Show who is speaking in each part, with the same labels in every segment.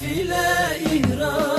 Speaker 1: nafile ihram.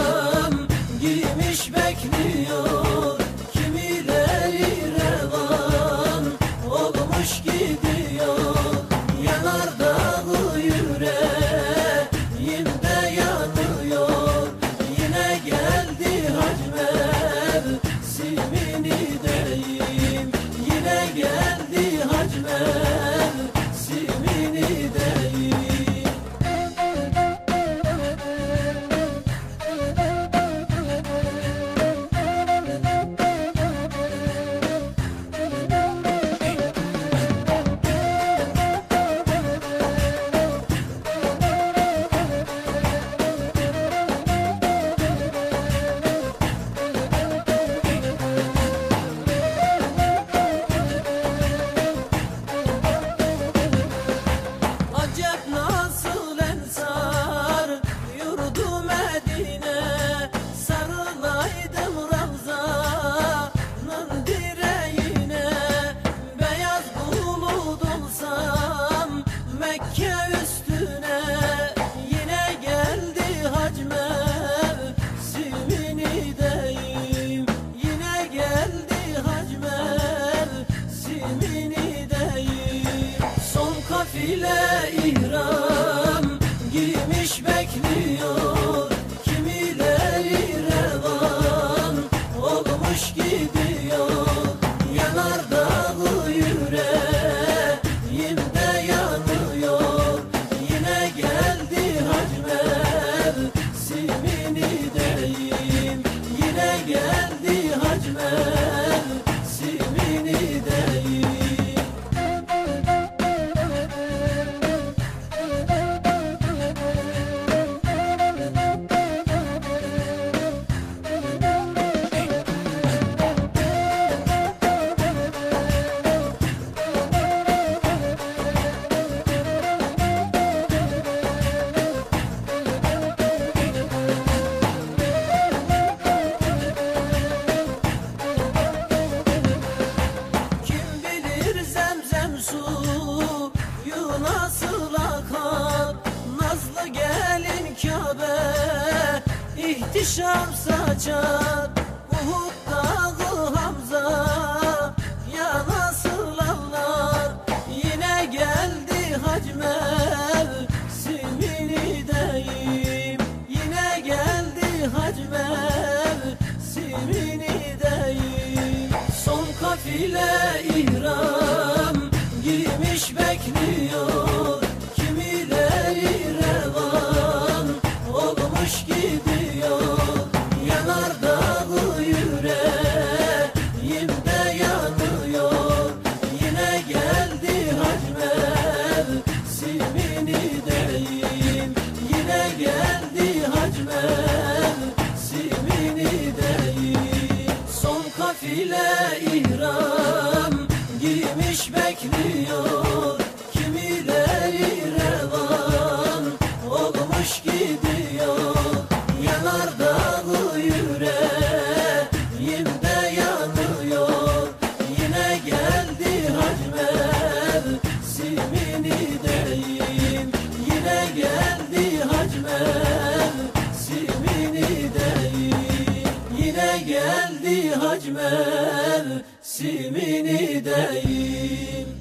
Speaker 1: İhtişam saçar Uhud dağı Hamza Ya nasıl anlar Yine geldi hacmer Simini deyim. Yine geldi hacmer Simini deyim. Son kafile ihram Giymiş bekliyor ihram simini değil